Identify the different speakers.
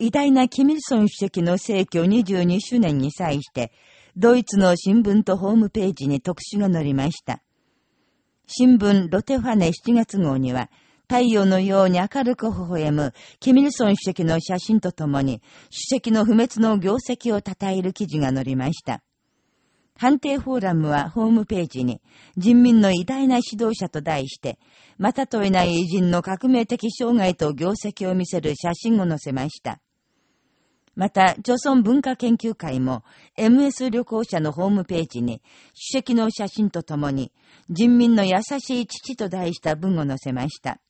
Speaker 1: 偉大なキミルソン主席の逝去22周年に際して、ドイツの新聞とホームページに特集が載りました。新聞ロテファネ7月号には、太陽のように明るく微笑む、キミルソン主席の写真とともに、主席の不滅の業績を称える記事が載りました。判定フォーラムはホームページに、人民の偉大な指導者と題して、またとえない偉人の革命的障害と業績を見せる写真を載せました。また、朝村文化研究会も MS 旅行者のホームページに主席の写真とともに人民の優しい父と題した文を載せました。